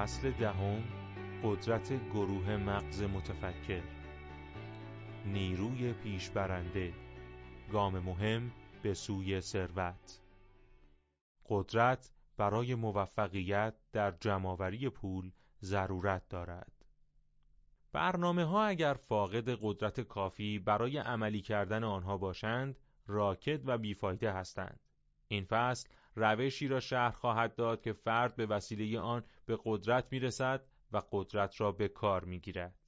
فصل دهم قدرت گروه مغز متفکر. نیروی پیشبرنده. گام مهم به سوی ثروت. قدرت برای موفقیت در جمعآوری پول ضرورت دارد. برنامه ها اگر فاقد قدرت کافی برای عملی کردن آنها باشند راکت و بیفایده هستند. این فصل روشی را شهر خواهد داد که فرد به وسیله آن به قدرت می‌رسد و قدرت را به کار می‌گیرد.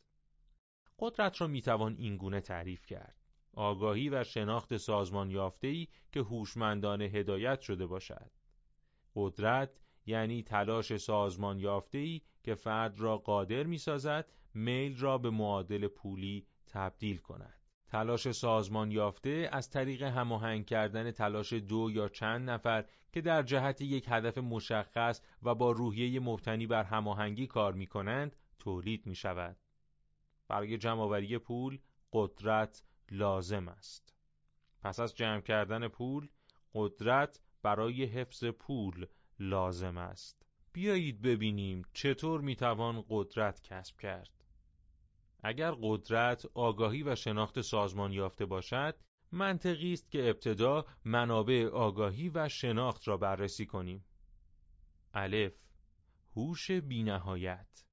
قدرت را می‌توان اینگونه تعریف کرد. آگاهی و شناخت سازمان یافته‌ای که هوشمندانه هدایت شده باشد. قدرت یعنی تلاش سازمان یافته‌ای که فرد را قادر می‌سازد میل را به معادل پولی تبدیل کند. تلاش سازمان یافته از طریق هماهنگ کردن تلاش دو یا چند نفر که در جهت یک هدف مشخص و با روحیه مبتنی بر هماهنگی کار می کنند تولید می شود. برای جمعآوری پول قدرت لازم است. پس از جمع کردن پول قدرت برای حفظ پول لازم است. بیایید ببینیم چطور می توان قدرت کسب کرد. اگر قدرت، آگاهی و شناخت سازمان یافته باشد، منطقی است که ابتدا منابع آگاهی و شناخت را بررسی کنیم. الف هوش بینهایت.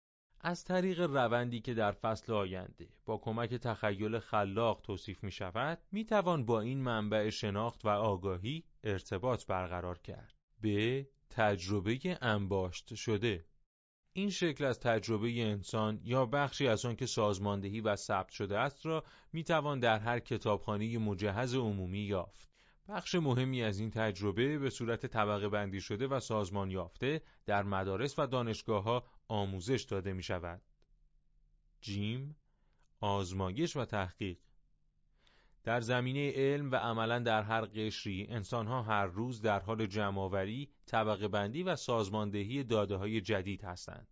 از طریق روندی که در فصل آینده با کمک تخیل خلاق توصیف می شود می توان با این منبع شناخت و آگاهی ارتباط برقرار کرد. به تجربه انباشت شده. این شکل از تجربه انسان یا بخشی از آن که سازماندهی و ثبت شده است را می توان در هر کتابخانه مجهز عمومی یافت. بخش مهمی از این تجربه به صورت طبقه بندی شده و سازمان یافته در مدارس و دانشگاه ها آموزش داده می شود. جیم آزمایش و تحقیق در زمینه علم و عملا در هر قشری انسانها هر روز در حال جمعآوری، طبقه بندی و سازماندهی داده های جدید هستند.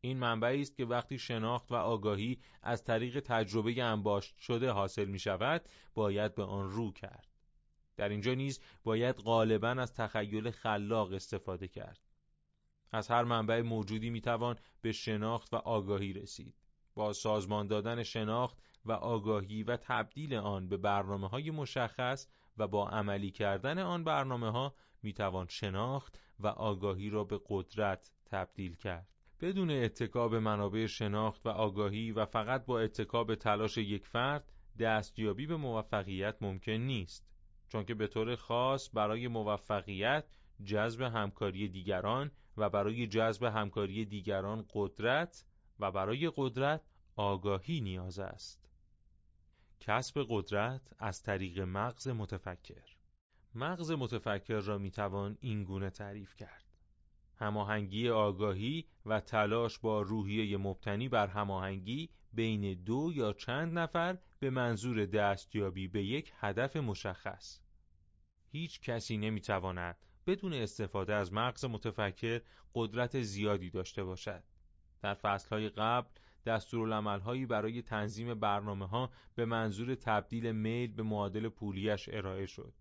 این منبعی است که وقتی شناخت و آگاهی از طریق تجربه انباشت شده حاصل می شود، باید به آن رو کرد. در اینجا نیز باید غالبا از تخیل خلاق استفاده کرد. از هر منبع موجودی می توان به شناخت و آگاهی رسید. با سازمان دادن شناخت و آگاهی و تبدیل آن به برنامه های مشخص و با عملی کردن آن برنامه ها می توان شناخت و آگاهی را به قدرت تبدیل کرد. بدون اتکاب منابع شناخت و آگاهی و فقط با اتکاب تلاش یک فرد دستیابی به موفقیت ممکن نیست چون که به طور خاص برای موفقیت جذب همکاری دیگران و برای جذب همکاری دیگران قدرت و برای قدرت آگاهی نیاز است. کسب قدرت از طریق مغز متفکر مغز متفکر را می‌توان این گونه تعریف کرد. هماهنگی آگاهی و تلاش با روحیه مبتنی بر هماهنگی بین دو یا چند نفر به منظور دستیابی به یک هدف مشخص. هیچ کسی نمی‌تواند بدون استفاده از مغز متفکر قدرت زیادی داشته باشد. در فصلهای قبل دستورالعملهایی برای تنظیم برنامه ها به منظور تبدیل میل به معادل پولیش ارائه شد.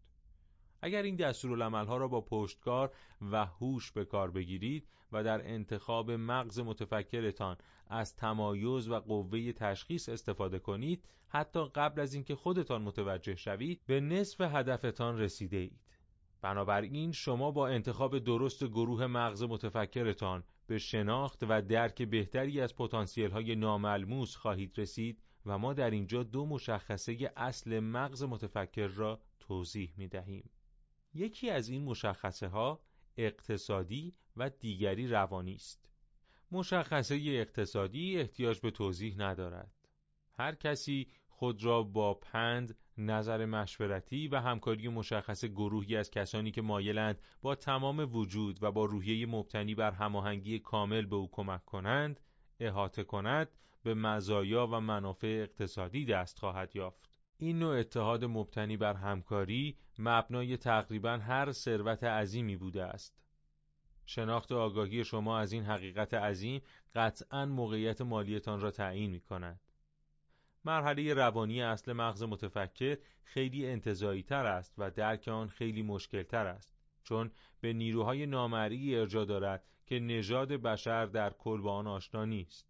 اگر این دستورالعملها را با پشتکار و هوش به کار بگیرید و در انتخاب مغز متفکرتان از تمایز و قوه تشخیص استفاده کنید حتی قبل از اینکه خودتان متوجه شوید به نصف هدفتان رسیده اید. بنابراین شما با انتخاب درست گروه مغز متفکرتان به شناخت و درک بهتری از پتانسیل های ناملموس خواهید رسید و ما در اینجا دو مشخصه اصل مغز متفکر را توضیح می دهیم. یکی از این مشخصه ها اقتصادی و دیگری روانی است. مشخصه اقتصادی احتیاج به توضیح ندارد. هر کسی خود را با پند، نظر مشورتی و همکاری مشخص گروهی از کسانی که مایلند با تمام وجود و با روحیه مبتنی بر هماهنگی کامل به او کمک کنند، احاطه کند به مزایا و منافع اقتصادی دست خواهد یافت. این نوع اتحاد مبتنی بر همکاری مبنای تقریبا هر ثروت عظیمی بوده است. شناخت آگاهی شما از این حقیقت عظیم قطعا موقعیت مالیتان را تعیین می کند. مرحله روانی اصل مغز متفکر خیلی انتظایی تر است و درک آن خیلی مشکل تر است چون به نیروهای نامرئی ارجا دارد که نژاد بشر در کل با آن آشنا نیست.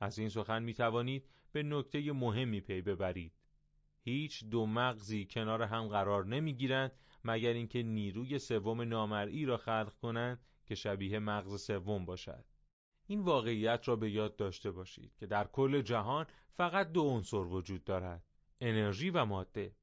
از این سخن می توانید به نکته مهمی پی ببرید. هیچ دو مغزی کنار هم قرار نمی گیرند مگر اینکه نیروی سوم نامرئی را خلق کنند که شبیه مغز سوم باشد. این واقعیت را به یاد داشته باشید که در کل جهان فقط دو عنصر وجود دارد انرژی و ماده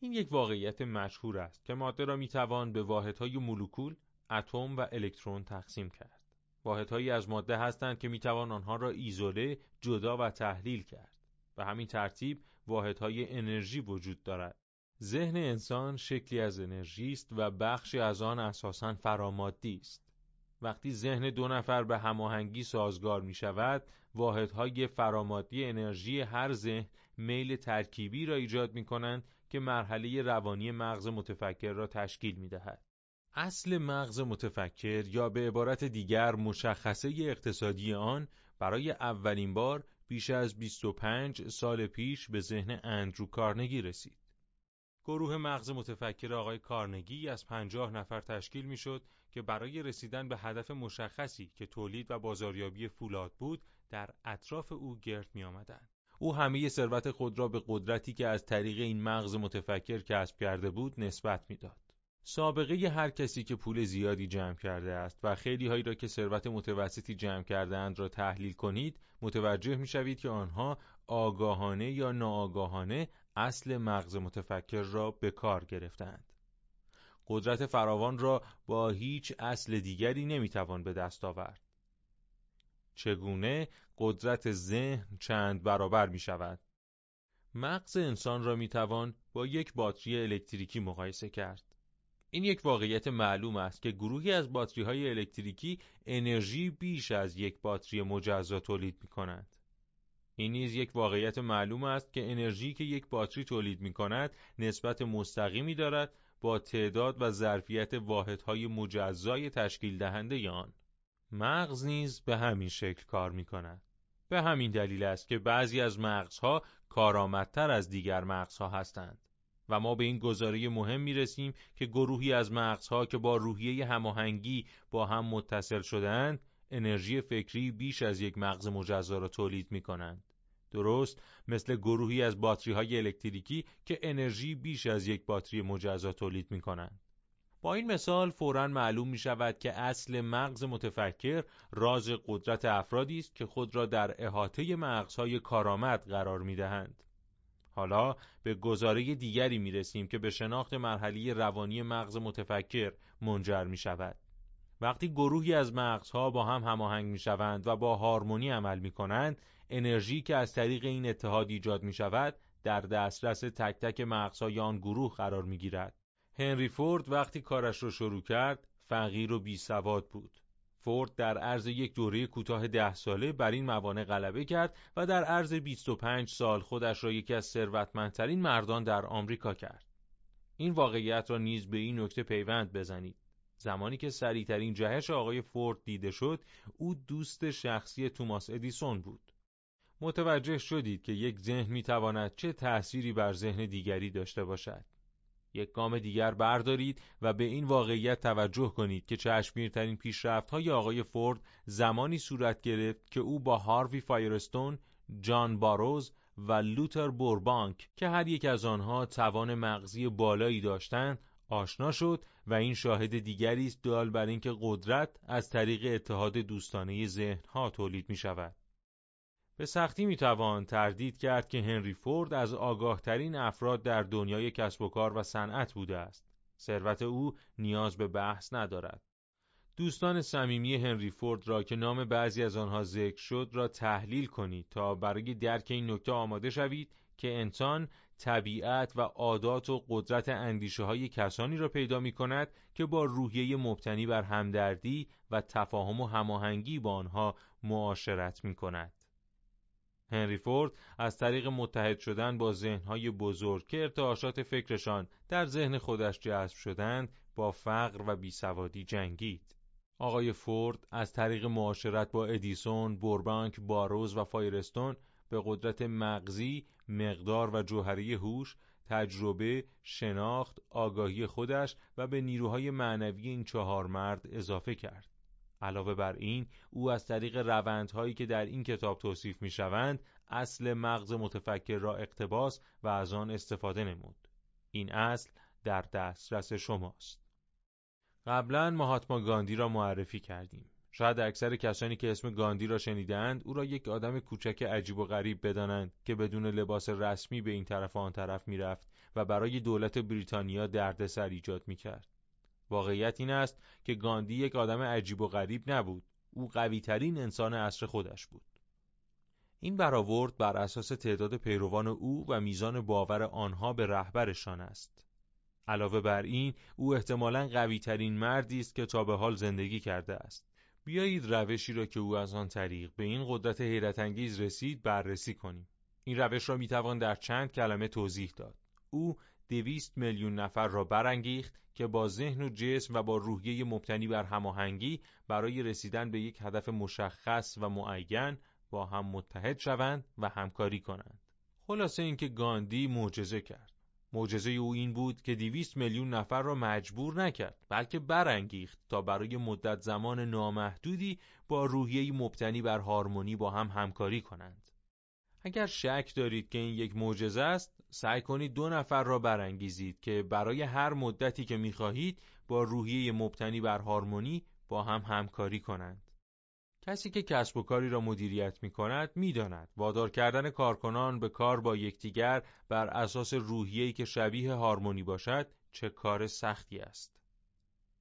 این یک واقعیت مشهور است که ماده را می‌توان به واحدهای مولکول، اتم و الکترون تقسیم کرد. واحدهایی از ماده هستند که می‌توان آنها را ایزوله، جدا و تحلیل کرد. به همین ترتیب واحدهای انرژی وجود دارد. ذهن انسان شکلی از انرژی است و بخشی از آن اساساً فرامادی است. وقتی ذهن دو نفر به هماهنگی سازگار می شود، واحدهای فرامادی انرژی هر ذهن میل ترکیبی را ایجاد می کنند که مرحله روانی مغز متفکر را تشکیل می دهد. اصل مغز متفکر یا به عبارت دیگر مشخصه اقتصادی آن برای اولین بار بیش از 25 سال پیش به ذهن اندرو کارنگی رسید. گروه مغز متفکر آقای کارنگی از 50 نفر تشکیل می شد که برای رسیدن به هدف مشخصی که تولید و بازاریابی فولاد بود در اطراف او گرد می آمدن. او همه ثروت خود را به قدرتی که از طریق این مغز متفکر کسب کرده بود نسبت می‌داد. سابقه هر کسی که پول زیادی جمع کرده است و خیلی هایی را که ثروت متوسطی جمع کرده اند را تحلیل کنید متوجه می شوید که آنها آگاهانه یا ناآگاهانه اصل مغز متفکر را به کار گرفتند. قدرت فراوان را با هیچ اصل دیگری نمی‌توان به دست آورد. چگونه قدرت ذهن چند برابر می شود؟ مغز انسان را می توان با یک باتری الکتریکی مقایسه کرد. این یک واقعیت معلوم است که گروهی از باتری های الکتریکی انرژی بیش از یک باتری مجزا تولید می کنند. این نیز یک واقعیت معلوم است که انرژی که یک باتری تولید می کند نسبت مستقیمی دارد با تعداد و ظرفیت واحدهای مجزای تشکیل دهنده آن. مغز نیز به همین شکل کار می کند. به همین دلیل است که بعضی از مغزها کارآمدتر از دیگر مغزها هستند و ما به این گزاره مهم می رسیم که گروهی از مغزها که با روحیه هماهنگی با هم متصل شدهاند انرژی فکری بیش از یک مغز مجزا را تولید می کنند. درست مثل گروهی از باتری های الکتریکی که انرژی بیش از یک باتری مجزا تولید می کنند. با این مثال فورا معلوم می شود که اصل مغز متفکر راز قدرت افرادی است که خود را در احاطه مغزهای کارآمد قرار می دهند. حالا به گزاره دیگری می رسیم که به شناخت مرحله روانی مغز متفکر منجر می شود. وقتی گروهی از مغزها با هم هماهنگ می شوند و با هارمونی عمل می کنند، انرژی که از طریق این اتحاد ایجاد می شود در دسترس تک تک مغزهای آن گروه قرار می گیرد. هنری فورد وقتی کارش را شروع کرد فقیر و بی سواد بود. فورد در عرض یک دوره کوتاه ده ساله بر این موانع غلبه کرد و در عرض 25 سال خودش را یکی از ثروتمندترین مردان در آمریکا کرد. این واقعیت را نیز به این نکته پیوند بزنید. زمانی که سریعترین جهش آقای فورد دیده شد، او دوست شخصی توماس ادیسون بود. متوجه شدید که یک ذهن می‌تواند چه تأثیری بر ذهن دیگری داشته باشد. یک گام دیگر بردارید و به این واقعیت توجه کنید که چشمگیرترین پیشرفت های آقای فورد زمانی صورت گرفت که او با هاروی فایرستون، جان باروز و لوتر بوربانک که هر یک از آنها توان مغزی بالایی داشتند آشنا شد و این شاهد دیگری است دال بر اینکه قدرت از طریق اتحاد دوستانه ذهنها تولید می شود. به سختی می‌توان تردید کرد که هنری فورد از آگاهترین افراد در دنیای کسب و کار و صنعت بوده است. ثروت او نیاز به بحث ندارد. دوستان صمیمی هنری فورد را که نام بعضی از آنها ذکر شد را تحلیل کنید تا برای درک این نکته آماده شوید که انسان طبیعت و عادات و قدرت اندیشه های کسانی را پیدا می کند که با روحیه مبتنی بر همدردی و تفاهم و هماهنگی با آنها معاشرت می کند. هنری فورد از طریق متحد شدن با ذهنهای بزرگ که ارتعاشات فکرشان در ذهن خودش جذب شدند با فقر و بیسوادی جنگید. آقای فورد از طریق معاشرت با ادیسون، بوربانک، باروز و فایرستون به قدرت مغزی، مقدار و جوهری هوش، تجربه، شناخت، آگاهی خودش و به نیروهای معنوی این چهار مرد اضافه کرد. علاوه بر این او از طریق روندهایی که در این کتاب توصیف می شوند اصل مغز متفکر را اقتباس و از آن استفاده نمود. این اصل در دسترس شماست. قبلا مهاتما گاندی را معرفی کردیم. شاید اکثر کسانی که اسم گاندی را شنیدند او را یک آدم کوچک عجیب و غریب بدانند که بدون لباس رسمی به این طرف و آن طرف می‌رفت و برای دولت بریتانیا دردسر ایجاد می‌کرد. واقعیت این است که گاندی یک آدم عجیب و غریب نبود. او قویترین انسان عصر خودش بود. این برآورد بر اساس تعداد پیروان او و میزان باور آنها به رهبرشان است. علاوه بر این او احتمالاً قویترین مردی است که تا به حال زندگی کرده است. بیایید روشی را که او از آن طریق به این قدرت حیرت انگیز رسید بررسی کنیم. این روش را می‌توان در چند کلمه توضیح داد. او دویست میلیون نفر را برانگیخت که با ذهن و جسم و با روحیه مبتنی بر هماهنگی برای رسیدن به یک هدف مشخص و معین با هم متحد شوند و همکاری کنند. خلاصه اینکه گاندی معجزه کرد. معجزه او این بود که دیویست میلیون نفر را مجبور نکرد بلکه برانگیخت تا برای مدت زمان نامحدودی با روحیه مبتنی بر هارمونی با هم همکاری کنند. اگر شک دارید که این یک معجزه است، سعی کنید دو نفر را برانگیزید که برای هر مدتی که می‌خواهید با روحیه مبتنی بر هارمونی با هم همکاری کنند. کسی که کسب و کاری را مدیریت می کند می داند. وادار کردن کارکنان به کار با یکدیگر بر اساس روحیه‌ای که شبیه هارمونی باشد چه کار سختی است.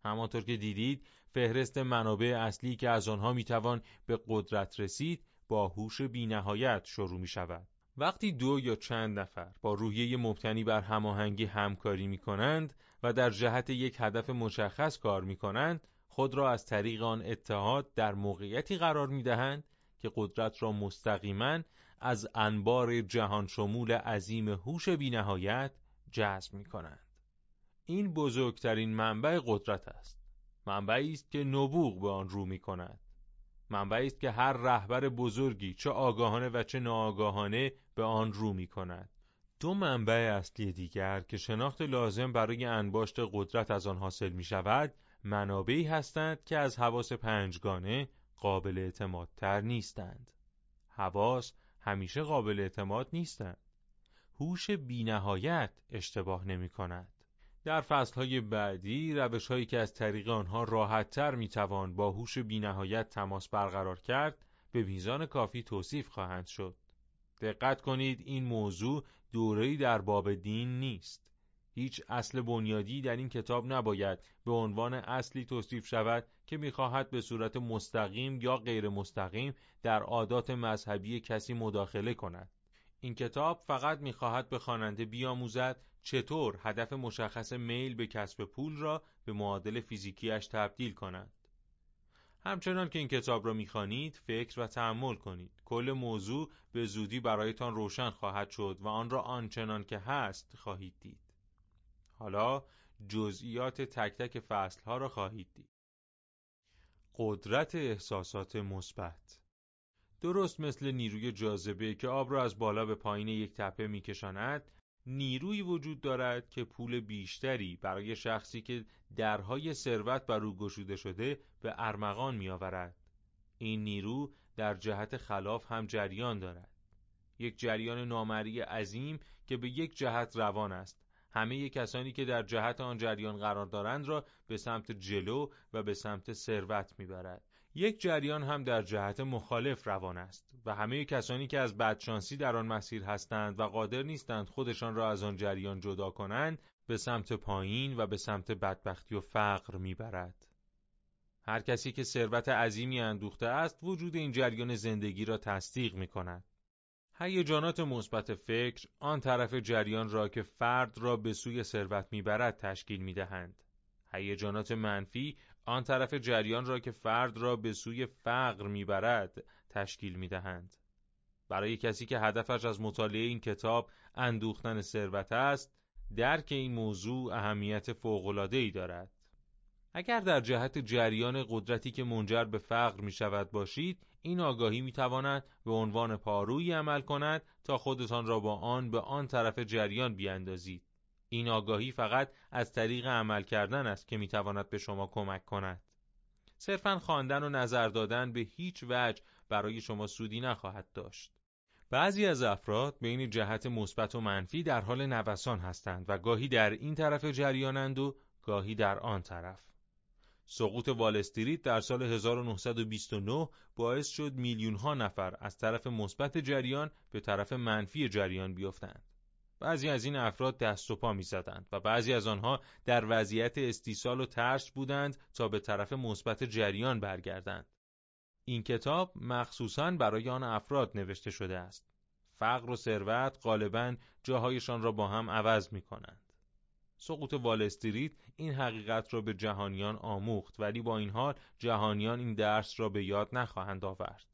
همانطور که دیدید فهرست منابع اصلی که از آنها می توان به قدرت رسید با هوش بینهایت شروع می شود. وقتی دو یا چند نفر با روحیه مبتنی بر هماهنگی همکاری می کنند و در جهت یک هدف مشخص کار می کنند خود را از طریق آن اتحاد در موقعیتی قرار می دهند که قدرت را مستقیما از انبار جهان شمول عظیم هوش بینهایت جذب می کنند. این بزرگترین منبع قدرت است. منبعی است که نبوغ به آن رو می کند. منبعی است که هر رهبر بزرگی چه آگاهانه و چه ناآگاهانه به آن رو می کند. دو منبع اصلی دیگر که شناخت لازم برای انباشت قدرت از آن حاصل می شود منابعی هستند که از حواس پنجگانه قابل اعتماد تر نیستند. حواس همیشه قابل اعتماد نیستند. هوش بینهایت اشتباه نمی کند. در فصلهای بعدی روش هایی که از طریق آنها راحتتر می توان با هوش بینهایت تماس برقرار کرد به میزان کافی توصیف خواهند شد. دقت کنید این موضوع دوره‌ای در باب دین نیست. هیچ اصل بنیادی در این کتاب نباید به عنوان اصلی توصیف شود که می‌خواهد به صورت مستقیم یا غیر مستقیم در عادات مذهبی کسی مداخله کند. این کتاب فقط می‌خواهد به خواننده بیاموزد چطور هدف مشخص میل به کسب پول را به معادل فیزیکیش تبدیل کند. همچنان که این کتاب را می‌خوانید فکر و تحمل کنید کل موضوع به زودی برایتان روشن خواهد شد و آن را آنچنان که هست خواهید دید حالا جزئیات تک تک فصل ها را خواهید دید. قدرت احساسات مثبت. درست مثل نیروی جاذبه که آب را از بالا به پایین یک تپه میکشاند نیروی وجود دارد که پول بیشتری برای شخصی که درهای ثروت بر او گشوده شده به ارمغان میآورد. این نیرو در جهت خلاف هم جریان دارد. یک جریان نامری عظیم که به یک جهت روان است. همه کسانی که در جهت آن جریان قرار دارند را به سمت جلو و به سمت ثروت می‌برد یک جریان هم در جهت مخالف روان است و همه کسانی که از بدشانسی در آن مسیر هستند و قادر نیستند خودشان را از آن جریان جدا کنند به سمت پایین و به سمت بدبختی و فقر می‌برد هر کسی که ثروت عظیمی اندوخته است وجود این جریان زندگی را تصدیق می کند. هیجانات مثبت فکر آن طرف جریان را که فرد را به سوی ثروت می‌برد تشکیل می‌دهند. هیجانات منفی آن طرف جریان را که فرد را به سوی فقر می‌برد تشکیل می‌دهند. برای کسی که هدفش از مطالعه این کتاب اندوختن ثروت است، درک این موضوع اهمیت فوق‌العاده‌ای دارد. اگر در جهت جریان قدرتی که منجر به فقر می شود باشید این آگاهی می تواند به عنوان پارویی عمل کند تا خودتان را با آن به آن طرف جریان بیاندازید. این آگاهی فقط از طریق عمل کردن است که می تواند به شما کمک کند. صرفا خواندن و نظر دادن به هیچ وجه برای شما سودی نخواهد داشت. بعضی از افراد بین جهت مثبت و منفی در حال نوسان هستند و گاهی در این طرف جریانند و گاهی در آن طرف. سقوط وال استریت در سال 1929 باعث شد میلیون ها نفر از طرف مثبت جریان به طرف منفی جریان بیفتند. بعضی از این افراد دست و پا می زدند و بعضی از آنها در وضعیت استیصال و ترس بودند تا به طرف مثبت جریان برگردند. این کتاب مخصوصاً برای آن افراد نوشته شده است. فقر و ثروت غالباً جاهایشان را با هم عوض می کنند. سقوط وال این حقیقت را به جهانیان آموخت ولی با این حال جهانیان این درس را به یاد نخواهند آورد.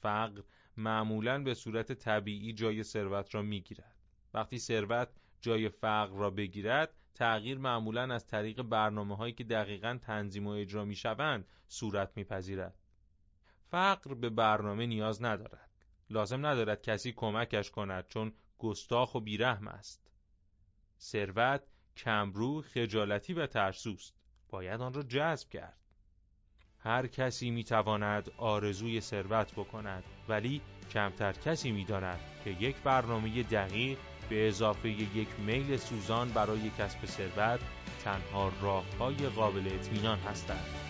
فقر معمولا به صورت طبیعی جای ثروت را می‌گیرد. وقتی ثروت جای فقر را بگیرد تغییر معمولا از طریق برنامه هایی که دقیقا تنظیم و اجرا می شوند صورت میپذیرد. فقر به برنامه نیاز ندارد. لازم ندارد کسی کمکش کند چون گستاخ و بیرحم است. ثروت کمرو خجالتی و ترسوست. باید آن را جذب کرد. هر کسی می‌تواند آرزوی ثروت بکند ولی کمتر کسی می‌داند که یک برنامه دقیق به اضافه یک میل سوزان برای کسب ثروت تنها راههای قابل اطمینان هستند.